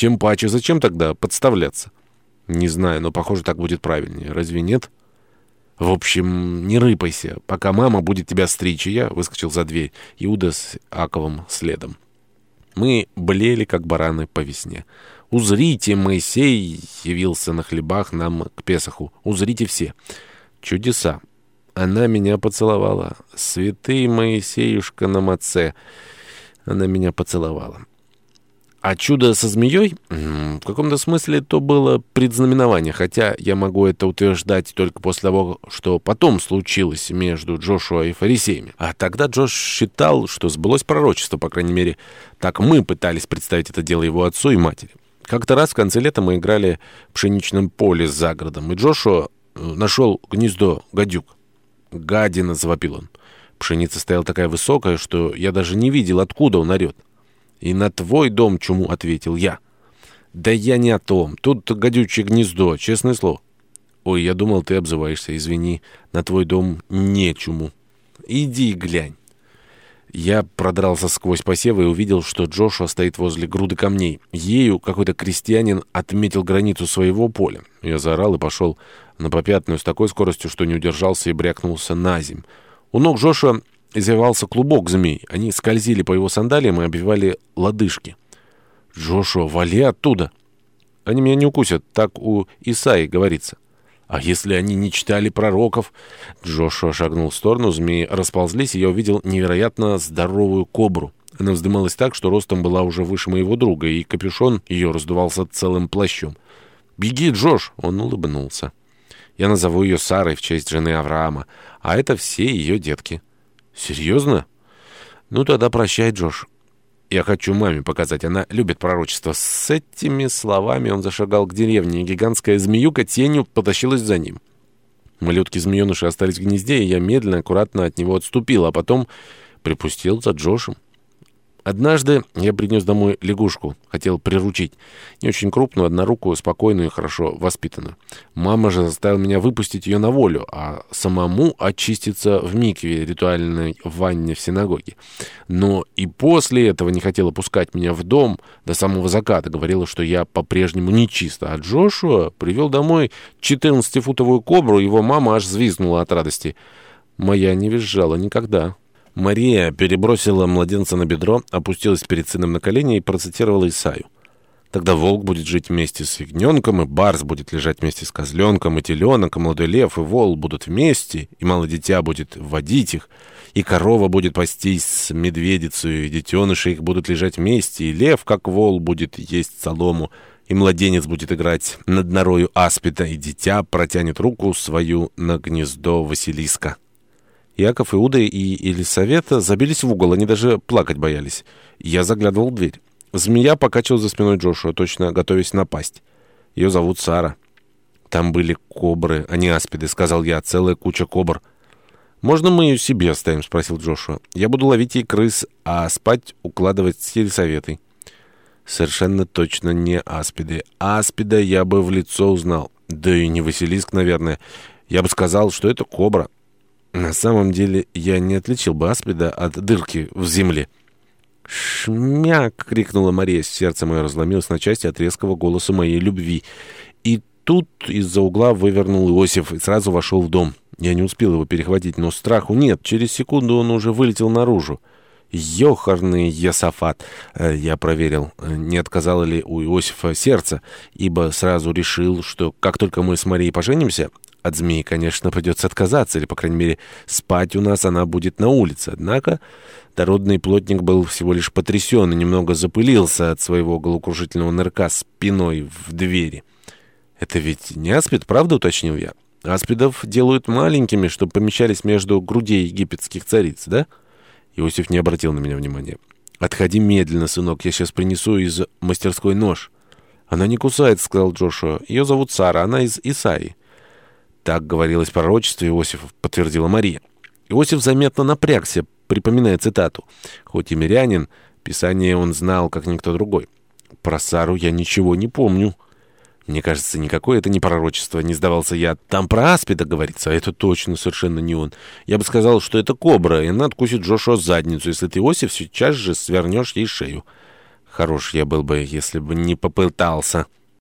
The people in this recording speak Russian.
Тем паче, зачем тогда подставляться? Не знаю, но, похоже, так будет правильнее. Разве нет? В общем, не рыпайся, пока мама будет тебя стричь, и я выскочил за дверь. Иуда с Аковым следом. Мы блели, как бараны по весне. «Узрите, Моисей!» явился на хлебах нам к Песоху. «Узрите все!» Чудеса. Она меня поцеловала. Святый Моисеюшка на маце. Она меня поцеловала. А чудо со змеей? В каком-то смысле то было предзнаменование, хотя я могу это утверждать только после того, что потом случилось между Джошуа и фарисеями. А тогда Джош считал, что сбылось пророчество, по крайней мере, так мы пытались представить это дело его отцу и матери. Как-то раз в конце лета мы играли в пшеничном поле за городом, и Джошуа э, нашел гнездо гадюк. «Гадина!» — завопил он. Пшеница стояла такая высокая, что я даже не видел, откуда он орет. «И на твой дом чуму», — ответил я. «Да я не о том. Тут гадючее гнездо, честное слово». «Ой, я думал, ты обзываешься. Извини, на твой дом не чуму». «Иди глянь». Я продрался сквозь посевы и увидел, что Джошуа стоит возле груды камней. Ею какой-то крестьянин отметил границу своего поля. Я заорал и пошел на попятную с такой скоростью, что не удержался и брякнулся на земь. У ног Джошуа извивался клубок змей. Они скользили по его сандалиям и обвивали лодыжки. «Джошуа, вали оттуда!» «Они меня не укусят, так у Исаи говорится». «А если они не читали пророков?» Джошуа шагнул в сторону, змеи расползлись, и я увидел невероятно здоровую кобру. Она вздымалась так, что ростом была уже выше моего друга, и капюшон ее раздувался целым плащом. «Беги, Джош!» — он улыбнулся. «Я назову ее Сарой в честь жены Авраама, а это все ее детки». «Серьезно?» «Ну тогда прощай, Джош. Я хочу маме показать, она любит пророчество». С этими словами он зашагал к деревне, и гигантская змеюка тенью потащилась за ним. Малютки-змееныши остались в гнезде, и я медленно, аккуратно от него отступил, а потом припустил за Джошем. Однажды я принес домой лягушку, хотел приручить. Не очень крупную, однорукую, спокойную и хорошо воспитанную. Мама же заставила меня выпустить ее на волю, а самому очиститься в микве, ритуальной ванне в синагоге. Но и после этого не хотела пускать меня в дом до самого заката. Говорила, что я по-прежнему нечисто. А Джошуа привел домой 14-футовую кобру, его мама аж взвизгнула от радости. Моя не визжала никогда. Мария перебросила младенца на бедро, опустилась перед сыном на колени и процитировала Исаю. Тогда волк будет жить вместе с ягненком, и барс будет лежать вместе с козленком, и теленок, и молодой лев, и вол будут вместе, и малое дитя будет водить их, и корова будет пастись с медведицей, и детеныши их будут лежать вместе, и лев, как вол, будет есть солому, и младенец будет играть над норою аспида, и дитя протянет руку свою на гнездо Василиска. Яков, Иуда и Елисавета забились в угол, они даже плакать боялись. Я заглядывал в дверь. Змея покачивала за спиной Джошуа, точно готовясь напасть. Ее зовут Сара. Там были кобры, а не аспиды, сказал я, целая куча кобр. «Можно мы ее себе оставим?» — спросил Джошуа. «Я буду ловить ей крыс, а спать укладывать с Елисаветой». Совершенно точно не аспиды. Аспида я бы в лицо узнал. Да и не Василиск, наверное. Я бы сказал, что это кобра. На самом деле я не отличил бы аспида от дырки в земле. «Шмяк!» — крикнула Мария. Сердце мое разломилось на части от резкого голоса моей любви. И тут из-за угла вывернул Иосиф и сразу вошел в дом. Я не успел его перехватить, но страху нет. Через секунду он уже вылетел наружу. «Ёхарный Ясафат!» э, Я проверил, не отказало ли у Иосифа сердце, ибо сразу решил, что как только мы с Марией поженимся, от змеи, конечно, придется отказаться, или, по крайней мере, спать у нас она будет на улице. Однако дородный плотник был всего лишь потрясен и немного запылился от своего головокружительного нырка спиной в двери. «Это ведь не аспид, правда?» — уточнил я. «Аспидов делают маленькими, чтобы помещались между грудей египетских цариц, да?» Иосиф не обратил на меня внимания. «Отходи медленно, сынок, я сейчас принесу из мастерской нож». «Она не кусает», — сказал Джошуа. «Ее зовут Сара, она из Исаи». Так говорилось в пророчестве Иосифа, подтвердила Мария. Иосиф заметно напрягся, припоминая цитату. Хоть и мирянин, Писание он знал, как никто другой. Про Сару я ничего не помню. Мне кажется, никакое это не пророчество, не сдавался я. Там про аспида говорится, а это точно совершенно не он. Я бы сказал, что это кобра, и она откусит Джошуа задницу, если ты, Иосиф, сейчас же свернешь ей шею. Хорош я был бы, если бы не попытался.